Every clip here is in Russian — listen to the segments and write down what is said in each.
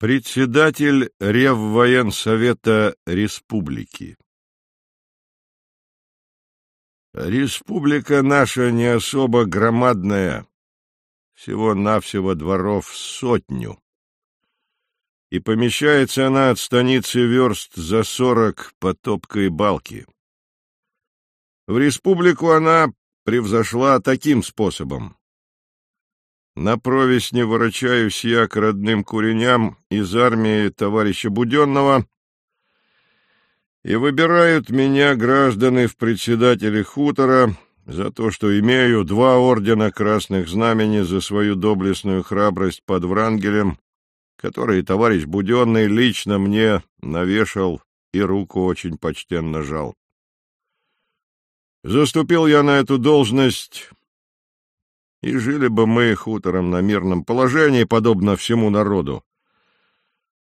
Председатель Реввоенсовета Республики Республика наша не особо громадная, всего-навсего дворов сотню. И помещается она от станицы верст за сорок по топкой балки. В республику она превзошла таким способом. На провесне ворочаюсь я к родным куреням из армии товарища Буденного, и выбирают меня граждане в председатели хутора за то, что имею два ордена красных знамени за свою доблестную храбрость под Врангелем, которые товарищ Буденный лично мне навешал и руку очень почтенно жал. Заступил я на эту должность и жили бы мы хутором на мирном положении, подобно всему народу.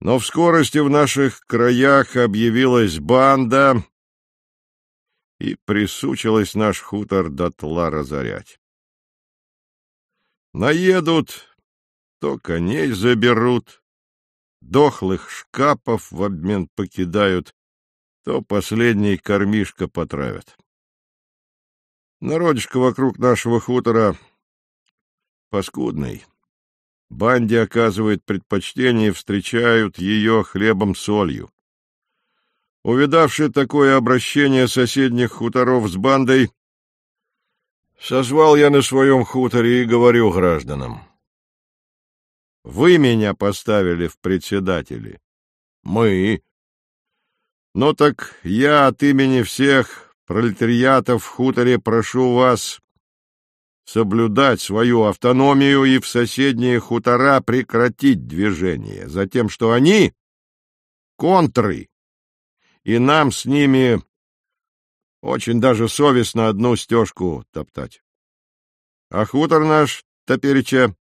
Но в скорости в наших краях объявилась банда, и присучилась наш хутор дотла разорять. Наедут, то коней заберут, дохлых шкапов в обмен покидают, то последний кормишка потравят. Народишко вокруг нашего хутора паскудный. Банде оказывает предпочтение и встречают ее хлебом-солью. Увидавший такое обращение соседних хуторов с бандой, созвал я на своем хуторе и говорю гражданам. Вы меня поставили в председатели. Мы. Ну так я от имени всех пролетариатов в хуторе прошу вас соблюдать свою автономию и в соседние хутора прекратить движение, за тем, что они — контры, и нам с ними очень даже совестно одну стежку топтать. А хутор наш, топереча,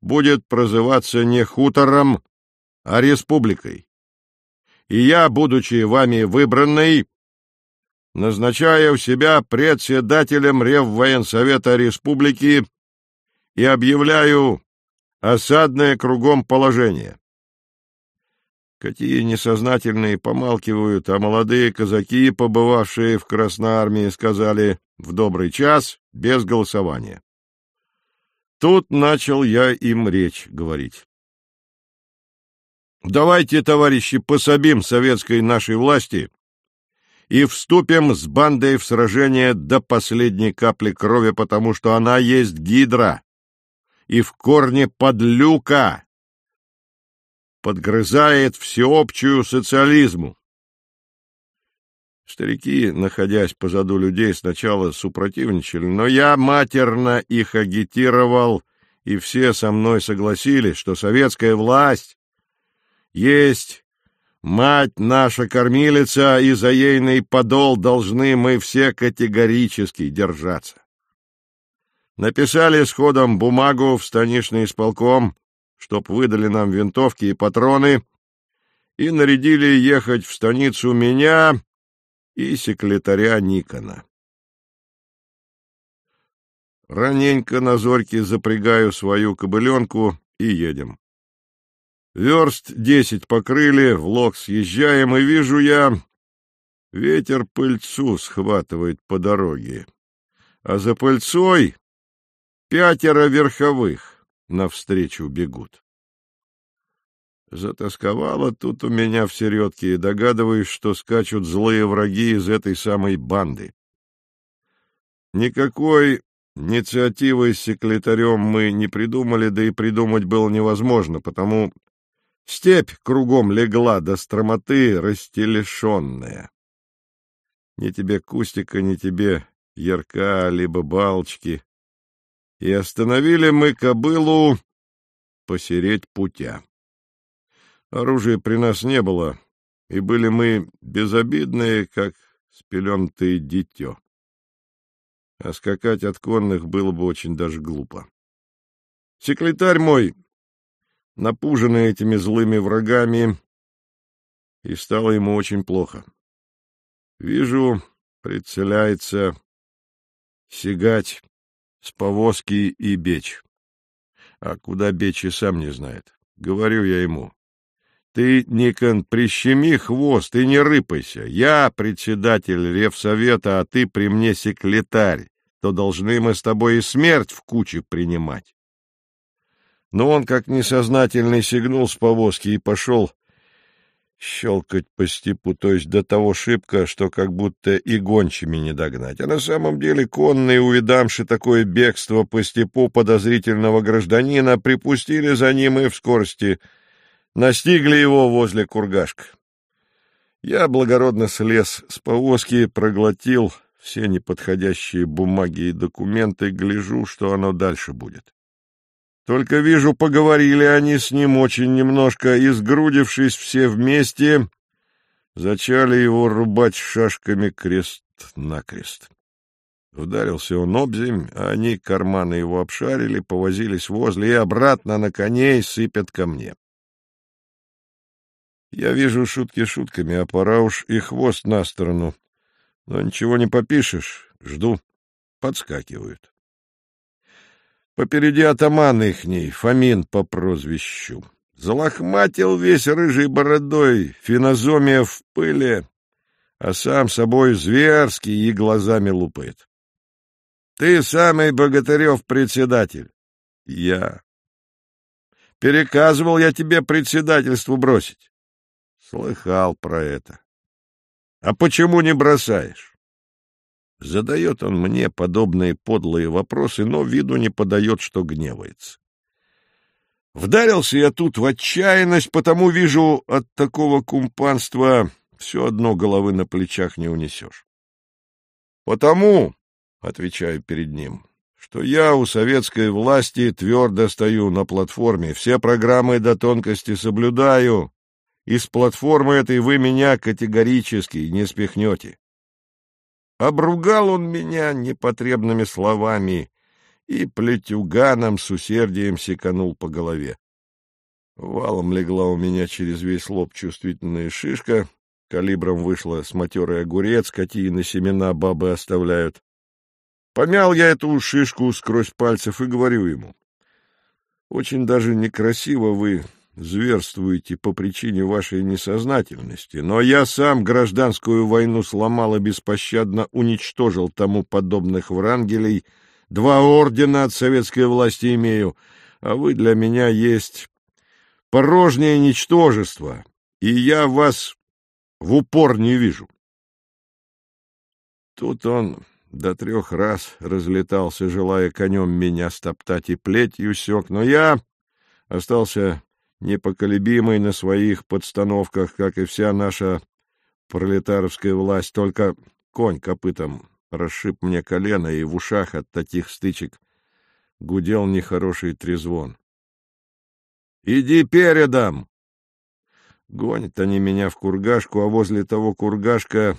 будет прозываться не хутором, а республикой. И я, будучи вами выбранный, назначая у себя председателем Реввоенсовета Республики и объявляю осадное кругом положение. Какие несознательные помалкивают, а молодые казаки, побывавшие в Красной Армии, сказали «в добрый час, без голосования». Тут начал я им речь говорить. Давайте, товарищи, пособим советской нашей власти и вступим с бандой в сражение до последней капли крови, потому что она есть гидра и в корне подлюка, подгрызает всеобщую социализму. Старики, находясь позаду людей, сначала супротивничали, но я матерно их агитировал, и все со мной согласились, что советская власть есть Мать наша кормилица, и за ейный подол должны мы все категорически держаться. Написали сходом бумагу в станичный исполком, чтоб выдали нам винтовки и патроны, и нарядили ехать в станицу меня и секретаря Никона. Раненько на зорьке запрягаю свою кобыленку и едем. Верст десять покрыли, в лог съезжаем, и вижу я, ветер пыльцу схватывает по дороге, а за пыльцой пятеро верховых навстречу бегут. Затасковало тут у меня в середке, и догадываюсь, что скачут злые враги из этой самой банды. Никакой инициативы с секретарем мы не придумали, да и придумать было невозможно, потому Степь кругом легла до стромоты растелешенная. Ни тебе кустика, ни тебе ярка, либо балочки. И остановили мы кобылу посереть путя. Оружия при нас не было, и были мы безобидные, как спеленутое дитё. А скакать от конных было бы очень даже глупо. Секретарь мой напуженный этими злыми врагами, и стало ему очень плохо. Вижу, прицеляется сигать с повозки и бечь. А куда бечь и сам не знает. Говорю я ему, Ты, Никон, прищеми хвост и не рыпайся. Я председатель Ревсовета, а ты при мне секретарь. То должны мы с тобой и смерть в куче принимать. Но он, как несознательный, сигнул с повозки и пошел щелкать по степу, то есть до того шибко, что как будто и гончими не догнать. А на самом деле конные, увидамши такое бегство по степу подозрительного гражданина, припустили за ним и в скорости настигли его возле кургашка. Я благородно слез с повозки, проглотил все неподходящие бумаги и документы, гляжу, что оно дальше будет. Только вижу, поговорили они с ним очень немножко, и, сгрудившись все вместе, зачали его рубать шашками крест-накрест. Ударился он обземь, а они карманы его обшарили, повозились возле и обратно на коней сыпят ко мне. Я вижу шутки шутками, а пора уж и хвост на сторону. Но ничего не попишешь, жду. Подскакивают. Попереди атаман ихний, Фомин по прозвищу. Залохматил весь рыжей бородой, фенозомия в пыли, а сам собой зверский и глазами лупает. — Ты самый Богатырев председатель. — Я. — Переказывал я тебе председательству бросить. — Слыхал про это. — А почему не бросаешь? Задает он мне подобные подлые вопросы, но виду не подает, что гневается. Вдарился я тут в отчаянность, потому вижу, от такого кумпанства все одно головы на плечах не унесешь. Потому, — отвечаю перед ним, — что я у советской власти твердо стою на платформе, все программы до тонкости соблюдаю, и с платформы этой вы меня категорически не спихнете. Обругал он меня непотребными словами и плетюганом с усердием секанул по голове. Валом легла у меня через весь лоб чувствительная шишка, калибром вышла с матерый огурец, какие на семена бабы оставляют. Помял я эту шишку сквозь пальцев и говорю ему. Очень даже некрасиво вы зверствуете по причине вашей несознательности, но я сам гражданскую войну сломал и беспощадно уничтожил тому подобных врангелей, два ордена от советской власти имею, а вы для меня есть порожнее ничтожество, и я вас в упор не вижу. Тут он до трех раз разлетался, желая конем меня стоптать и плетью сёк, но я остался непоколебимый на своих подстановках, как и вся наша пролетаровская власть, только конь копытом расшиб мне колено, и в ушах от таких стычек гудел нехороший трезвон. «Иди передом!» Гонят они меня в кургашку, а возле того кургашка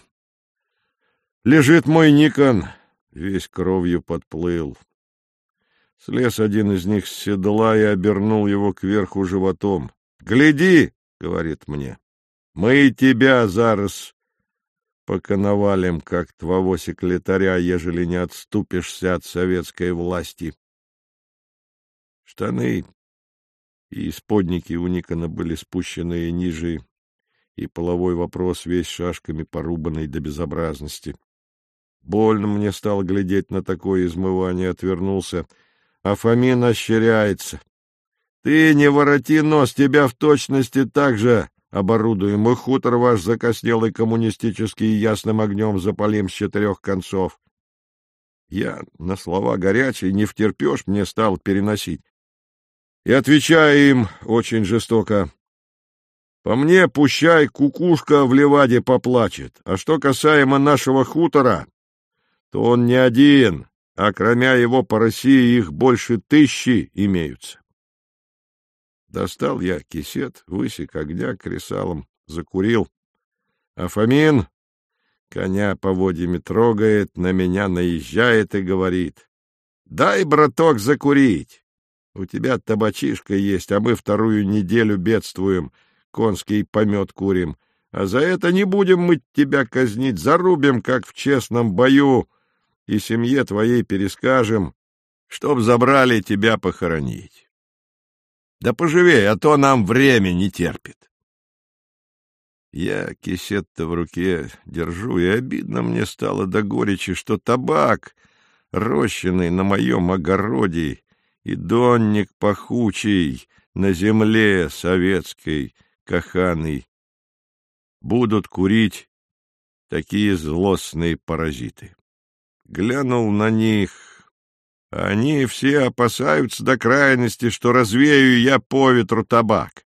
лежит мой Никон, весь кровью подплыл. Слез один из них с седла и обернул его кверху животом. «Гляди!» — говорит мне. «Мы тебя зараз поконовалим, как твоего секретаря, ежели не отступишься от советской власти». Штаны и исподники у Никона были спущены ниже, и половой вопрос весь шашками порубанный до безобразности. Больно мне стало глядеть на такое измывание, отвернулся — а Фомин ощеряется. Ты не вороти нос, тебя в точности так же оборудуем, и хутор ваш закоснелый коммунистический ясным огнем запалим с четырех концов. Я на слова горячие, не втерпешь, мне стал переносить. И отвечаю им очень жестоко. По мне, пущай кукушка в леваде поплачет. А что касаемо нашего хутора, то он не один, а кроме его по России их больше тысячи имеются. Достал я кисет, высек огня кресалом, закурил. А Фомин коня поводьями трогает, на меня наезжает и говорит. — Дай, браток, закурить. У тебя табачишка есть, а мы вторую неделю бедствуем, конский помет курим. А за это не будем мы тебя казнить, зарубим, как в честном бою, и семье твоей перескажем, чтоб забрали тебя похоронить. Да поживей, а то нам время не терпит. Я кисет-то в руке держу, и обидно мне стало до горечи, что табак, рощенный на моем огороде, и донник пахучий на земле советской, каханый, будут курить такие злостные паразиты. Глянул на них. Они все опасаются до крайности, что развею я по ветру табак.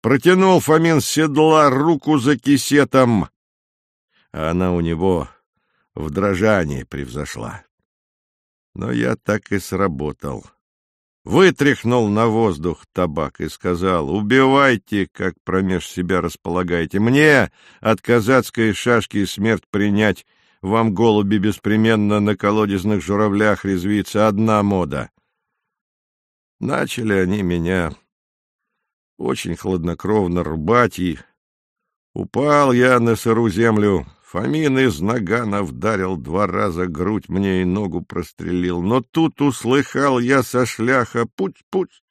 Протянул Фомин с седла руку за кисетом, а она у него в дрожании превзошла. Но я так и сработал. Вытряхнул на воздух табак и сказал, «Убивайте, как промеж себя располагаете. Мне от казацкой шашки смерть принять, вам, голуби, беспременно на колодезных журавлях резвится одна мода». Начали они меня очень хладнокровно рубать, и упал я на сыру землю. Фомин из нагана вдарил два раза грудь мне и ногу прострелил. Но тут услыхал я со шляха «Путь-путь!»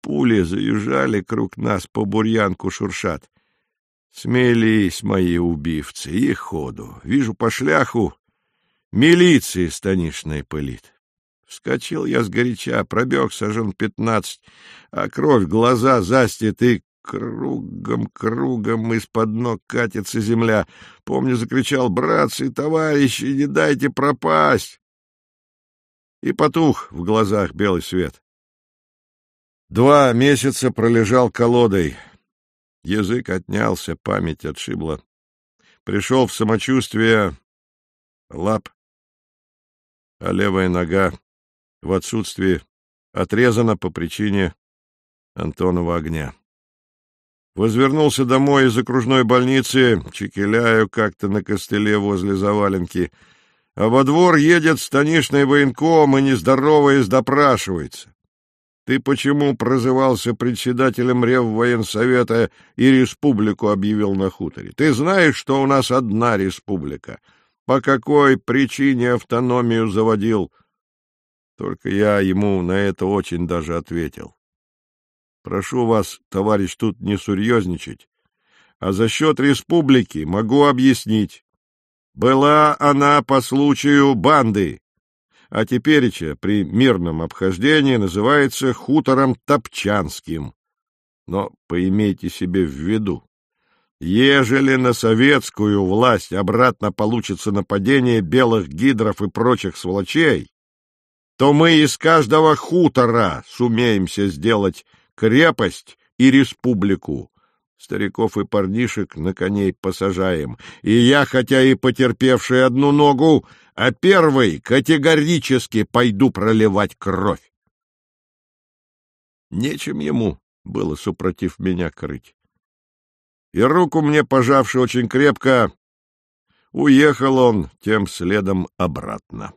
Пули заезжали круг нас, по бурьянку шуршат. Смелись мои убивцы, и ходу. Вижу по шляху милиции станишной пылит. Вскочил я сгоряча, пробег сажен пятнадцать, а кровь глаза застит, и кругом-кругом из-под ног катится земля. Помню, закричал, братцы, товарищи, не дайте пропасть! И потух в глазах белый свет. Два месяца пролежал колодой. Язык отнялся, память отшибла. Пришел в самочувствие лап, а левая нога в отсутствии отрезана по причине Антонова огня. Возвернулся домой из окружной больницы, чекеляю как-то на костыле возле заваленки, а во двор едет станишный военком и, нездороваясь, допрашивается. Ты почему прозывался председателем Реввоенсовета и республику объявил на хуторе? Ты знаешь, что у нас одна республика. По какой причине автономию заводил? Только я ему на это очень даже ответил. Прошу вас, товарищ, тут не серьезничать, а за счет республики могу объяснить. Была она по случаю банды, а тепереча при мирном обхождении называется хутором Топчанским. Но поимейте себе в виду, ежели на советскую власть обратно получится нападение белых гидров и прочих сволочей, то мы из каждого хутора сумеемся сделать крепость и республику. Стариков и парнишек на коней посажаем, и я, хотя и потерпевший одну ногу, а первый категорически пойду проливать кровь. Нечем ему было, супротив меня, крыть. И руку мне, пожавши очень крепко, уехал он тем следом обратно.